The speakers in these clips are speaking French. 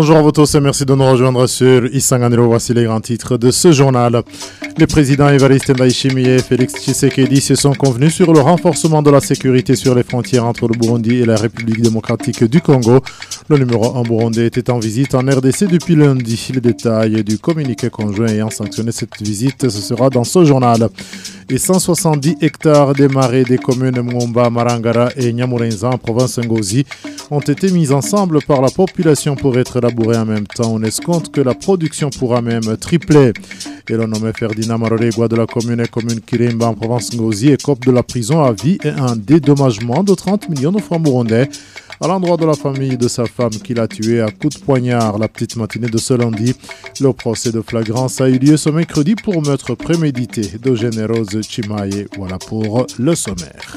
Bonjour à vous tous et merci de nous rejoindre sur Isanganiro. Voici les grands titres de ce journal. Les présidents Evariste Ndayishimiye et Félix Tshisekedi se sont convenus sur le renforcement de la sécurité sur les frontières entre le Burundi et la République démocratique du Congo. Le numéro 1 burundais était en visite en RDC depuis lundi. Les détails du communiqué conjoint ayant sanctionné cette visite, ce sera dans ce journal. Et 170 hectares des marais des communes Mwomba, Marangara et Nyamurenza en province Ngozi ont été mis ensemble par la population pour être labourés en même temps. On escompte que la production pourra même tripler. Et le nommé Ferdinand Maroregua de la commune et commune Kirimba en province Ngozi écope de la prison à vie et un dédommagement de 30 millions de francs burundais à l'endroit de la famille de sa femme qui l'a tué à coups de poignard la petite matinée de ce lundi. Le procès de flagrance a eu lieu ce mercredi pour meurtre prémédité de Générose Chimaye. Voilà pour le sommaire.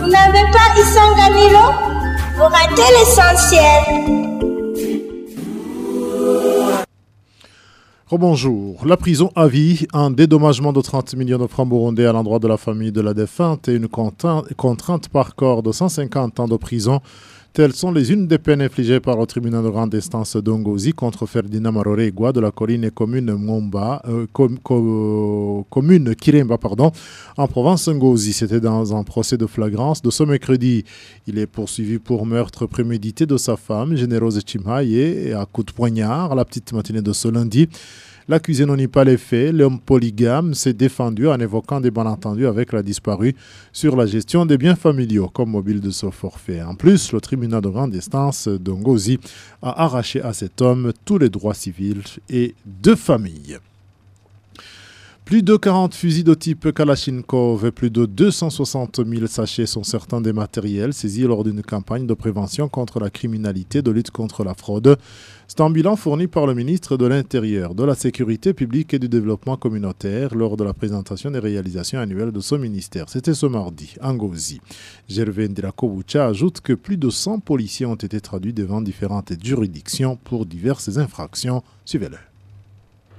Vous n'avez pas Isanganilo Vous ratez l'essentiel. Rebonjour. La prison à vie, un dédommagement de 30 millions de francs burundais à l'endroit de la famille de la défunte et une contrainte par corps de 150 ans de prison Telles sont les unes des peines infligées par le tribunal de grande instance d'Ongozi contre Ferdinand Maroregua de la colline et commune Mwomba, euh, commune Kiremba, pardon, en province Ngozi. C'était dans un procès de flagrance de ce mercredi. Il est poursuivi pour meurtre prémédité de sa femme, Généreuse Chimaye, et à coup de poignard la petite matinée de ce lundi. L'accusé n'en nie pas les faits. L'homme polygame s'est défendu en évoquant des malentendus avec la disparue sur la gestion des biens familiaux comme mobile de ce forfait. En plus, le tribunal de grande instance d'Ongozi a arraché à cet homme tous les droits civils et de famille. Plus de 40 fusils de type Kalachnikov et plus de 260 000 sachets sont certains des matériels saisis lors d'une campagne de prévention contre la criminalité, de lutte contre la fraude. C'est un bilan fourni par le ministre de l'Intérieur, de la Sécurité publique et du Développement communautaire lors de la présentation des réalisations annuelles de ce ministère. C'était ce mardi, en Gozi. Gervais Ndirakovucha ajoute que plus de 100 policiers ont été traduits devant différentes juridictions pour diverses infractions. Suivez-le.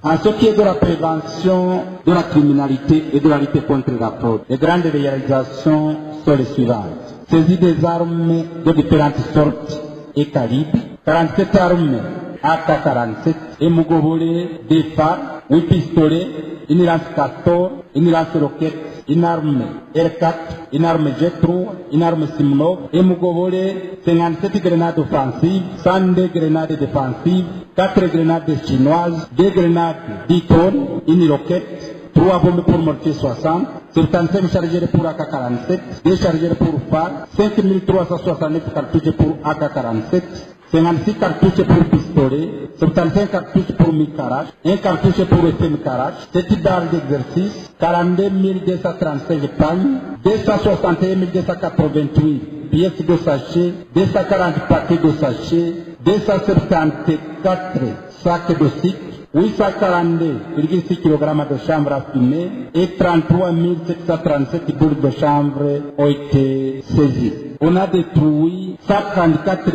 En ce qui est de la prévention de la criminalité et de la lutte contre la fraude, les grandes réalisations sont les suivantes. Saisie des armes de différentes sortes et calibres, 47 armes AK-47 et Mougobole, des phares, 8 pistolets, une lance castor, une lance roquette, une arme R4, une arme J3, une arme Simnov, et Mougobole, 57 grenades offensives, 102 grenades défensives, 4 grenades chinoises, 2 grenades 10 tonnes, une roquette, 3 bombes pour mortier 60, 75 chargeurs pour AK-47, 2 chargeurs pour phare, 5369 cartouches pour AK-47, 56 cartouches pour pistolet, 75 cartouches pour mi-carage, 1 cartouche pour FM carage, 7 barres d'exercice, 42 235 pagnes, 261 288 pièces de sachet, 240 paquets de sachets, 274 sacs de cycle, 842,6 kg de chanvre à fumer et 33 737 boules de chanvre ont été saisies. On a détruit 134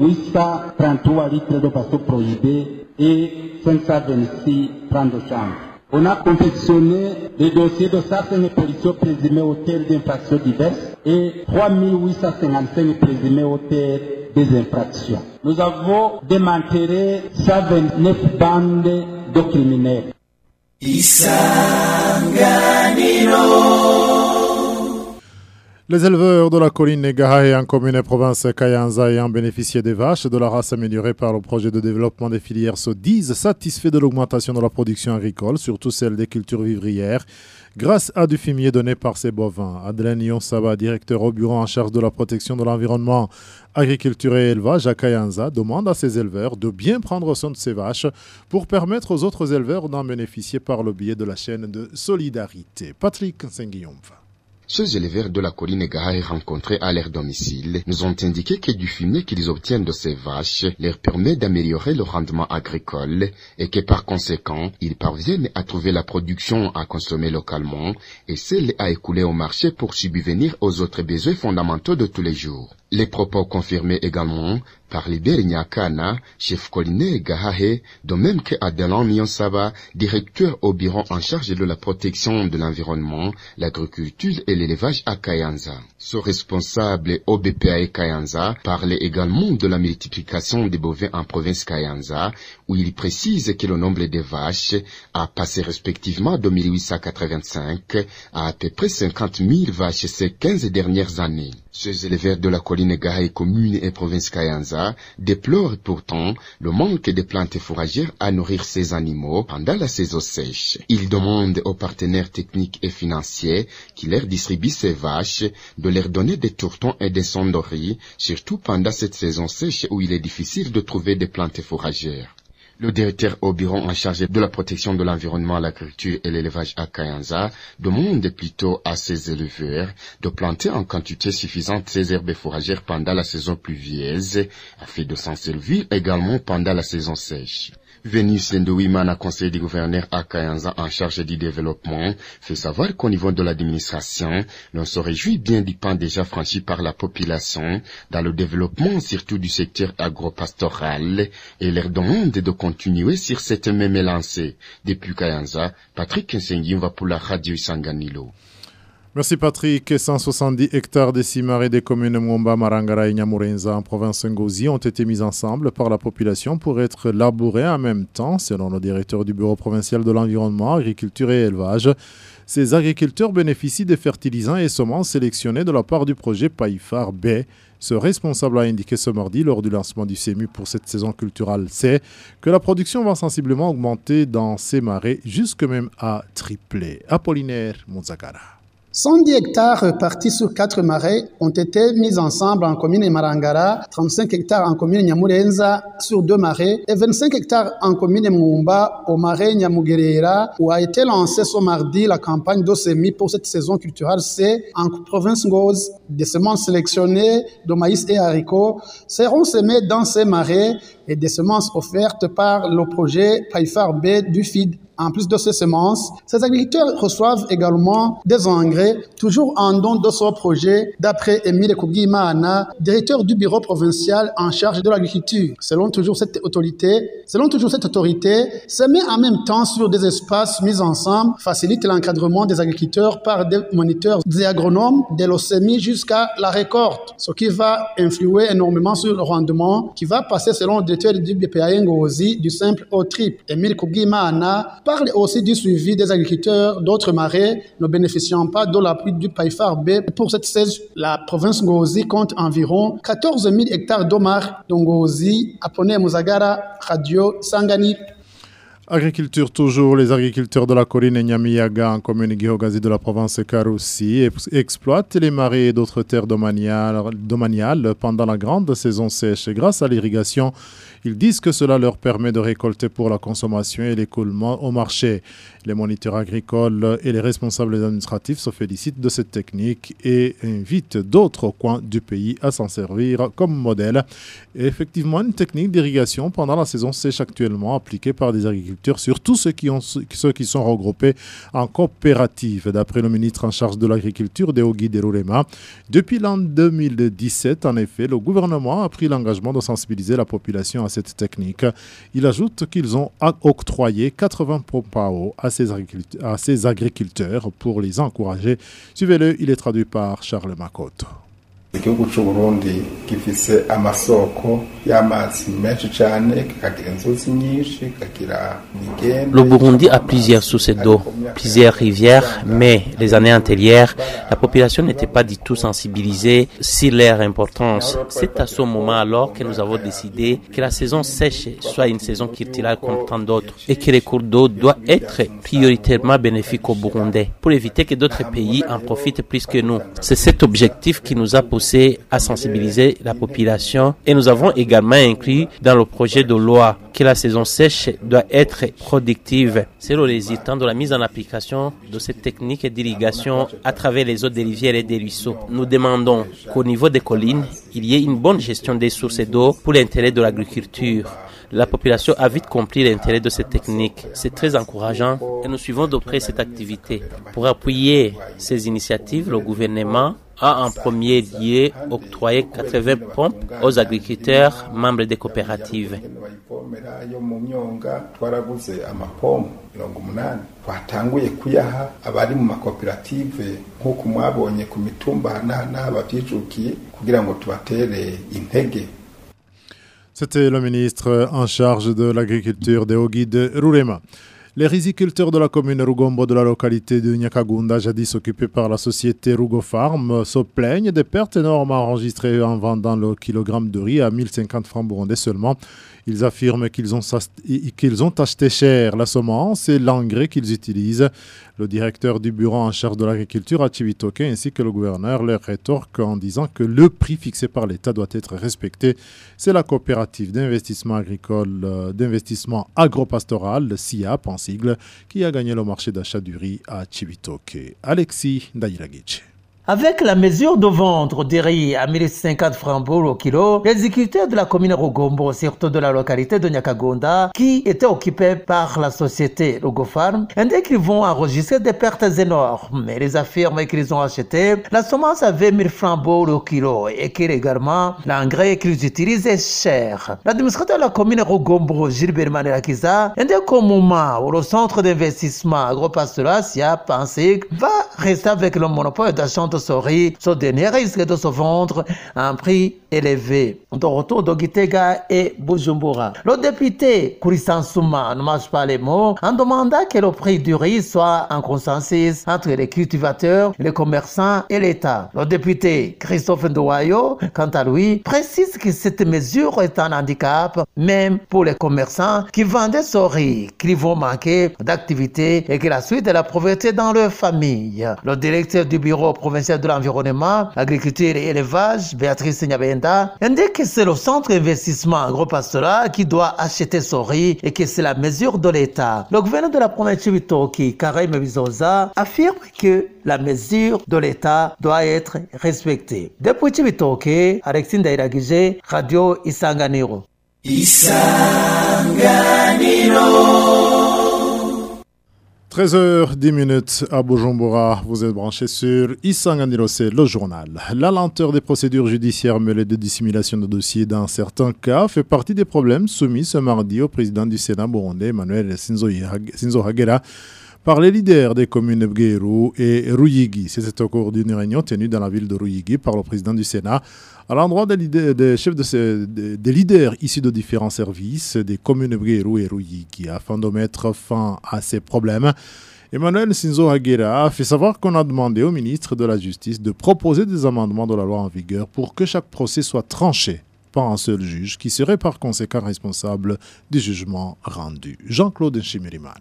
833 litres de bateaux prohibés et 526 plans de. On a confectionné des dossiers de 105 policiers présumés auteurs d'infractions diverses et 3855 présumés auteurs des infractions. Nous avons démantelé 129 bandes de criminels. Les éleveurs de la colline Negahae en commune et province Kayanza ayant bénéficié des vaches de la race améliorée par le projet de développement des filières se disent satisfaits de l'augmentation de la production agricole, surtout celle des cultures vivrières, grâce à du fumier donné par ces bovins. Adrien Yonsaba, directeur au bureau en charge de la protection de l'environnement, agriculture et élevage à Kayanza, demande à ses éleveurs de bien prendre soin de ces vaches pour permettre aux autres éleveurs d'en bénéficier par le biais de la chaîne de solidarité. Patrick Senguiyomfa. Ces éleveurs de la colline Gahaï rencontrés à leur domicile nous ont indiqué que du fumier qu'ils obtiennent de ces vaches leur permet d'améliorer le rendement agricole et que par conséquent, ils parviennent à trouver la production à consommer localement et celle à écouler au marché pour subvenir aux autres besoins fondamentaux de tous les jours. Les propos confirmés également par Libert Nyakana, chef collinaire Gahahe, de même que Adelan Nyonsaba, directeur au bureau en charge de la protection de l'environnement, l'agriculture et l'élevage à Kayanza. Ce responsable au BPA Kayanza parlait également de la multiplication des bovins en province Kayanza, où il précise que le nombre de vaches a passé respectivement de 1885 à à peu près 50 000 vaches ces 15 dernières années. Ces éleveurs de la colline Gahae commune et province Kayanza déplorent pourtant le manque de plantes fourragères à nourrir ces animaux pendant la saison sèche. Ils demandent aux partenaires techniques et financiers qui leur distribuent ces vaches de leur donner des tourtons et des sonderies, surtout pendant cette saison sèche où il est difficile de trouver des plantes fourragères. Le directeur au bureau en charge de la protection de l'environnement, l'agriculture et l'élevage à Kayanza demande plutôt à ses éleveurs de planter en quantité suffisante ces herbes fourragères pendant la saison pluvieuse afin de s'en servir également pendant la saison sèche. Vénus Ndouimana, conseiller du gouverneur à Kayanza en charge du développement, fait savoir qu'au niveau de l'administration, l'on se réjouit bien du pan déjà franchi par la population dans le développement surtout du secteur agropastoral et leur demande de continuer sur cette même lancée. Depuis Kayanza, Patrick va pour la radio Sanganilo. Merci Patrick. 170 hectares de cimarés des communes Mwomba, Marangara et Nyamurenza en province Ngozi ont été mis ensemble par la population pour être labourés en même temps, selon le directeur du Bureau provincial de l'environnement, agriculture et élevage. Ces agriculteurs bénéficient des fertilisants et semences sélectionnés de la part du projet Païfar B. Ce responsable a indiqué ce mardi lors du lancement du CEMU pour cette saison culturelle C que la production va sensiblement augmenter dans ces marais, jusque même à tripler. Apollinaire Muzagara. 110 hectares répartis sur quatre marais ont été mis ensemble en commune Marangara, 35 hectares en commune Nyamurenza sur deux marais et 25 hectares en commune Mumba au marais Nyamugerera où a été lancée ce mardi la campagne d'OCMI pour cette saison culturelle C en province Ngoz. Des semences sélectionnées de maïs et haricots seront semées dans ces marais et des semences offertes par le projet Paifar B du FID. En plus de ces semences, ces agriculteurs reçoivent également des engrais, toujours en don de ce projet, d'après Emile Kougimana, directeur du bureau provincial en charge de l'agriculture. Selon toujours cette autorité, selon toujours cette autorité, en même temps sur des espaces mis ensemble facilite l'encadrement des agriculteurs par des moniteurs, des agronomes, de l'OCMI jusqu'à la récolte, ce qui va influer énormément sur le rendement qui va passer selon le directeur du BPA Ngozi du simple au triple. Emile Kougimana parle aussi du suivi des agriculteurs d'autres marais ne bénéficiant pas de l'appui du PAIFAR B. Pour cette saison, la province Ngozi compte environ 14 000 hectares d'omar. Ngozi, Apone Muzagara, Radio Sangani. Agriculture toujours, les agriculteurs de la colline Nyamiyaga en commune Gihogazi de la province Karoussi exploitent les marais et d'autres terres domaniales pendant la grande saison sèche. Grâce à l'irrigation, ils disent que cela leur permet de récolter pour la consommation et l'écoulement au marché. Les moniteurs agricoles et les responsables administratifs se félicitent de cette technique et invitent d'autres coins du pays à s'en servir comme modèle. Effectivement, une technique d'irrigation pendant la saison sèche actuellement appliquée par des agriculteurs, surtout ceux qui, ont, ceux qui sont regroupés en coopérative. D'après le ministre en charge de l'agriculture, Deogi Derurema, depuis l'an 2017, en effet, le gouvernement a pris l'engagement de sensibiliser la population à cette technique. Il ajoute qu'ils ont octroyé 80 pompes à à ces, à ces agriculteurs pour les encourager. Suivez-le, il est traduit par Charles Macotte. Igihugu cy'u Burundi gifise amasoko y'amazi menshi cyane kikagira inzuzi nyinshi kikagira imigende Le Burundi a plusieurs sources d'eau, plusieurs rivières, mais les années antérieures, la population n'était pas du tout sensibilisée sur leur importance. C'est à ce moment alors que nous avons décidé que la saison sèche soit une saison culturelle comme tant d'autres et que les cours d'eau doivent être prioritairement bénéfiques aux Burundais pour éviter que d'autres pays en profitent plus que nous. C'est cet objectif qui nous a poussé à sensibiliser la population et nous avons également inclus dans le projet de loi que la saison sèche doit être productive. C'est le résultat de la mise en application de cette technique d'irrigation à travers les eaux des rivières et des ruisseaux. Nous demandons qu'au niveau des collines, il y ait une bonne gestion des sources d'eau pour l'intérêt de l'agriculture. La population a vite compris l'intérêt de cette technique. C'est très encourageant et nous suivons de près cette activité. Pour appuyer ces initiatives, le gouvernement a en premier lieu octroyé 80 pompes aux agriculteurs membres des coopératives. twatanguye kuyaha abari mu makoperative nk'uko mwabonye ku mitumba n'aha babyijukiye kugira ngo tubatere intege C'était le ministre en charge de l'agriculture de Ogide Rurema. Les riziculteurs de la commune Rugombo de la localité de Nyakagunda, jadis occupée par la société Rugo Farm, se plaignent des pertes énormes enregistrées en vendant le kilogramme de riz à 1050 francs burundais seulement. Ils affirment qu'ils ont, acheté cher la semence et l'engrais qu'ils utilisent. Le directeur du bureau en charge de l'agriculture à Chivitoke ainsi que le gouverneur leur rétorquent en disant que le prix fixé par l'État doit être respecté. C'est la coopérative d'investissement agricole, d'investissement agropastoral, SIAP en sigle, qui a gagné le marché d'achat du riz à Chivitoke. Alexis Dairagic. Avec la mesure de vendre des riz à 1050 francs au kilo, les agriculteurs de la commune Rogombo, surtout de la localité de Nyakagonda, qui étaient occupés par la société Rogofarm, indiquent qu'ils vont enregistrer des pertes énormes. Mais ils affirment qu'ils ont acheté la semence à 20 000 francs au kilo et qu'également l'engrais qu'ils utilisent est cher. L'administrateur de la commune Rogombo, Gilbert Manelakiza, indique qu'au moment où le centre d'investissement agropastoral SIAP va rester avec le monopole d'achat de ce ce dernier risque de se vendre à un prix De retour de et Bujumbura. Le député Kurisan Souma ne marche pas les mots en demandant que le prix du riz soit en consensus entre les cultivateurs, les commerçants et l'État. Le député Christophe Ndouayo, quant à lui, précise que cette mesure est un handicap, même pour les commerçants qui vendaient ce riz, qu'ils vont manquer d'activité et que la suite de la pauvreté dans leur famille. Le directeur du bureau provincial de l'environnement, agriculture et élevage, Béatrice Nyabenda, indique que c'est le centre d'investissement agropastoral qui doit acheter son riz et que c'est la mesure de l'État. Le gouverneur de la province de Chibitoki, Karim Bizoza, affirme que la mesure de l'État doit être respectée. Depuis Chibitoki, Alexis Ndairagije, Radio Isanganiro. Isanganiro 13h10 minutes à Bujumbura, vous êtes branché sur c'est le journal. La lenteur des procédures judiciaires mêlées de dissimulation de dossiers dans certains cas fait partie des problèmes soumis ce mardi au président du Sénat burundais, Emmanuel Sinzo Hagera, par les leaders des communes Bgeru et Ruyigi. C'était au cours d'une réunion tenue dans la ville de Ruyigi par le président du Sénat à l'endroit des, chefs de leaders issus de différents services des communes Bgeru et Ruyigi afin de mettre fin à ces problèmes. Emmanuel Sinzo Hagera a fait savoir qu'on a demandé au ministre de la Justice de proposer des amendements de la loi en vigueur pour que chaque procès soit tranché par un seul juge qui serait par conséquent responsable du jugement rendu. Jean-Claude Chimériman.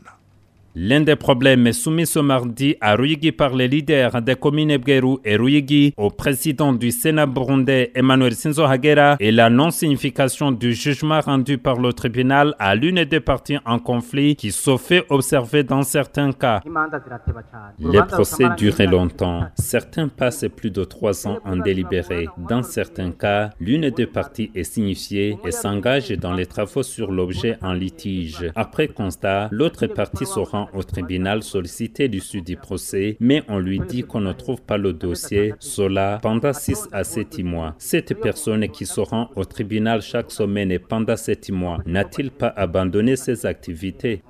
L'un des problèmes soumis ce mardi à Ruyigi par les leaders des communes Ebgeru et Ruyigi au président du Sénat burundais Emmanuel Sinzo Hagera est la non-signification du jugement rendu par le tribunal à l'une des parties en conflit qui se fait observer dans certains cas. Les procès duraient longtemps. Certains passent plus de trois ans en délibéré. Dans certains cas, l'une des parties est signifiée et s'engage dans les travaux sur l'objet en litige. Après constat, l'autre partie se rend au tribunal solliciter l'issue du procès, mais on lui dit qu'on ne trouve pas le dossier, cela pendant 6 à 7 mois. Cette personne qui se rend au tribunal chaque semaine et pendant 7 mois, n'a-t-il pas abandonné ses activités?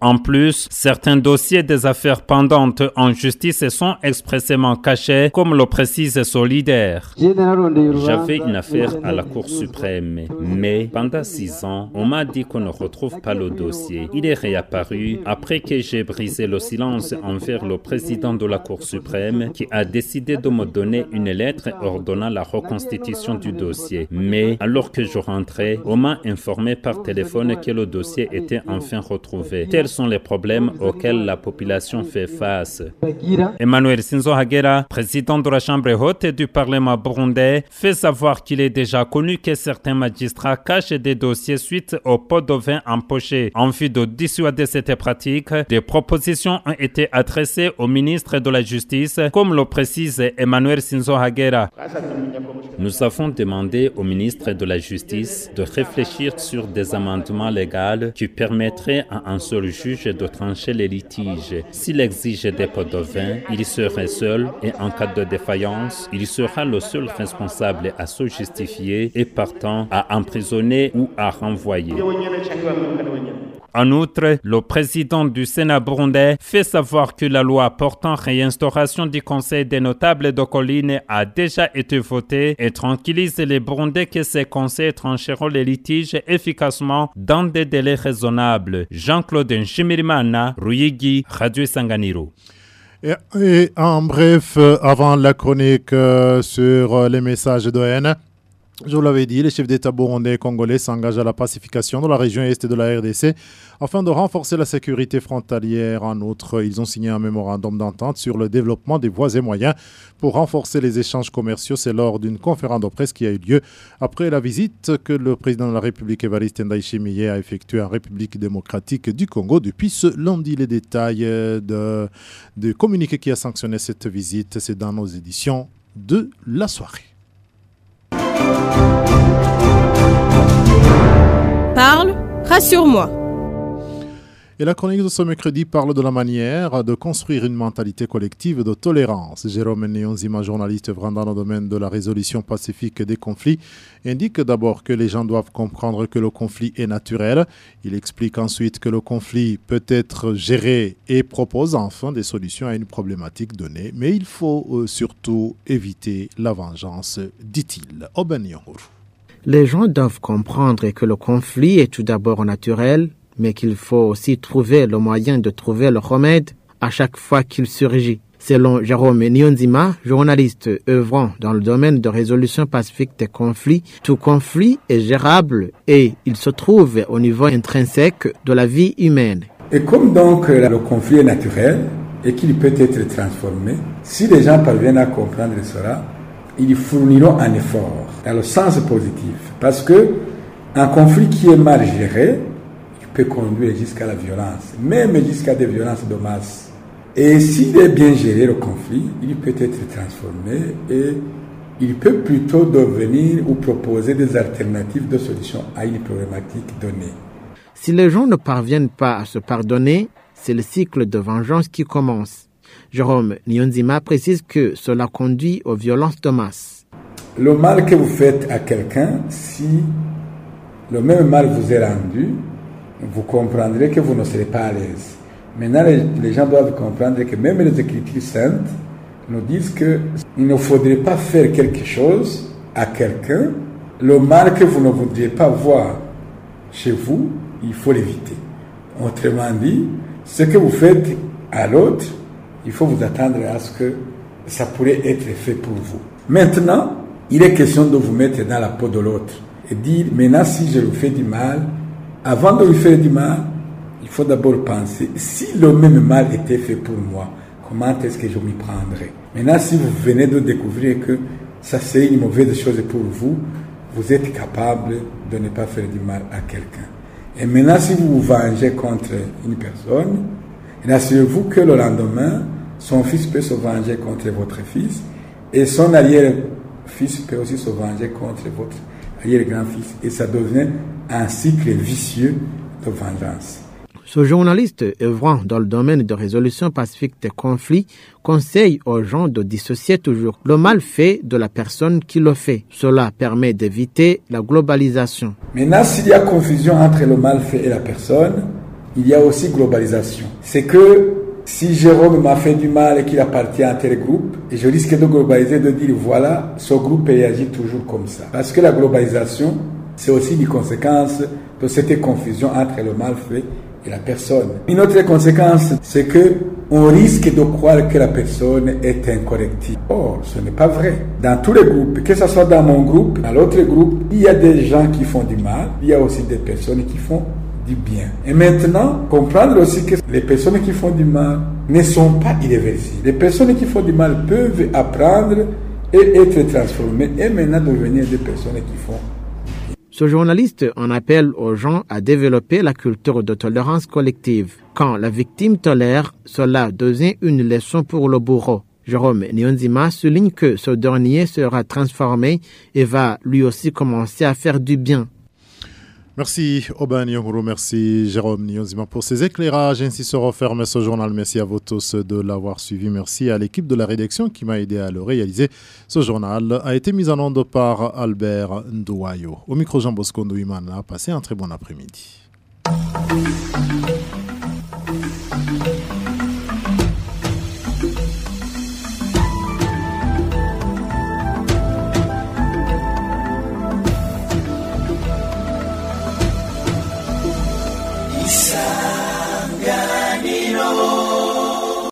En plus, certains dossiers des affaires pendantes en justice sont expressément cachés, comme le précise Solidaire. J'avais une affaire à la Cour suprême, mais pendant 6 ans, on m'a dit qu'on ne retrouve pas le dossier. Il est réapparu après que j'ai brisé le silence envers le président de la Cour suprême qui a décidé de me donner une lettre ordonnant la reconstitution du dossier. Mais alors que je rentrais, on m'a informé par téléphone que le dossier était enfin retrouvé. Tels sont les problèmes auxquels la population fait face. Emmanuel Sinzo Hagera, président de la Chambre haute du Parlement burundais, fait savoir qu'il est déjà connu que certains magistrats cachent des dossiers suite au pot de vin empoché en vue de dissuader cette pratique des propositions ont été adressées au ministre de la Justice, comme le précise Emmanuel Sinzo Hagera. Nous avons demandé au ministre de la Justice de réfléchir sur des amendements légaux qui permettraient à un seul juge de trancher les litiges. S'il exige des pots de vin, il serait seul et en cas de défaillance, il sera le seul responsable à se justifier et partant à emprisonner ou à renvoyer. En outre, le président du Sénat burundais fait savoir que la loi portant réinstauration du Conseil des notables de colline a déjà été votée et tranquillise les Burundais que ces conseils trancheront les litiges efficacement dans des délais raisonnables. Jean-Claude Nshimirimana, Ruyigi, Radio Sanganiro. Et, en bref, avant la chronique euh, sur les messages de je vous l'avais dit, les chefs d'État burundais et congolais s'engagent à la pacification de la région est de la RDC afin de renforcer la sécurité frontalière. En outre, ils ont signé un mémorandum d'entente sur le développement des voies et moyens pour renforcer les échanges commerciaux. C'est lors d'une conférence de presse qui a eu lieu après la visite que le président de la République, Evariste Ndayishimiye, a effectuée en République démocratique du Congo depuis ce lundi. Les détails de communiqué qui a sanctionné cette visite, c'est dans nos éditions de la soirée. Parle, rassure-moi. Et la chronique de ce mercredi parle de la manière de construire une mentalité collective de tolérance. Jérôme Néonzima, journaliste vraiment dans le domaine de la résolution pacifique des conflits, indique d'abord que les gens doivent comprendre que le conflit est naturel. Il explique ensuite que le conflit peut être géré et propose enfin des solutions à une problématique donnée. Mais il faut surtout éviter la vengeance, dit-il. Les gens doivent comprendre que le conflit est tout d'abord naturel mais qu'il faut aussi trouver le moyen de trouver le remède à chaque fois qu'il surgit. Selon Jérôme Nyonzima, journaliste œuvrant dans le domaine de résolution pacifique des conflits, tout conflit est gérable et il se trouve au niveau intrinsèque de la vie humaine. Et comme donc le conflit est naturel et qu'il peut être transformé, si les gens parviennent à comprendre cela, ils fourniront un effort dans le sens positif. Parce que un conflit qui est mal géré peut conduire jusqu'à la violence, même jusqu'à des violences de masse. Et s'il est bien géré le conflit, il peut être transformé et il peut plutôt devenir ou proposer des alternatives de solutions à une problématique donnée. Si les gens ne parviennent pas à se pardonner, c'est le cycle de vengeance qui commence. Jérôme Nyonzima précise que cela conduit aux violences de masse. Le mal que vous faites à quelqu'un, si le même mal vous est rendu, vous comprendrez que vous ne serez pas à l'aise. Maintenant, les, gens doivent comprendre que même les Écritures saintes nous disent qu'il ne faudrait pas faire quelque chose à quelqu'un, le mal que vous ne voudriez pas voir chez vous, il faut l'éviter. Autrement dit, ce que vous faites à l'autre, il faut vous attendre à ce que ça pourrait être fait pour vous. Maintenant, il est question de vous mettre dans la peau de l'autre et dire, maintenant si je lui fais du mal, avant de lui faire du mal, il faut d'abord penser, si le même mal était fait pour moi, comment est-ce que je m'y prendrais? Maintenant, si vous venez de découvrir que ça c'est une mauvaise chose pour vous, vous êtes capable de ne pas faire du mal à quelqu'un. Et maintenant, si vous vous vengez contre une personne, rassurez-vous que le lendemain, son fils peut se venger contre votre fils et son arrière-fils peut aussi se venger contre votre arrière-grand-fils. Et ça devient un cycle vicieux de vengeance. Ce journaliste œuvrant dans le domaine de résolution pacifique des conflits conseille aux gens de dissocier toujours le mal fait de la personne qui le fait. Cela permet d'éviter la globalisation. Maintenant, s'il y a confusion entre le mal fait et la personne, il y a aussi globalisation. C'est que si Jérôme m'a fait du mal et qu'il appartient à tel groupe, je risque de globaliser, de dire voilà, ce groupe réagit toujours comme ça. Parce que la globalisation, c'est aussi une conséquence de cette confusion entre le mal fait et la personne. Une autre conséquence, c'est que on risque de croire que la personne est incorrectible. Or, ce n'est pas vrai. Dans tous les groupes, que ce soit dans mon groupe, dans l'autre groupe, il y a des gens qui font du mal, il y a aussi des personnes qui font bien. Et maintenant, comprendre aussi que les personnes qui font du mal ne sont pas irréversibles. Les personnes qui font du mal peuvent apprendre et être transformées et maintenant devenir des personnes qui font Ce journaliste en appelle aux gens à développer la culture de tolérance collective. Quand la victime tolère, cela devient une leçon pour le bourreau. Jérôme Nyonzima souligne que ce dernier sera transformé et va lui aussi commencer à faire du bien. Merci Oban Yonguru, merci Jérôme Nyonzima pour ces éclairages. Ainsi se referme ce journal. Merci à vous tous de l'avoir suivi. Merci à l'équipe de la rédaction qui m'a aidé à le réaliser. Ce journal a été mis en onde par Albert Ndouayo. Au micro Jean Bosco Ndouimana, passez un très bon après-midi.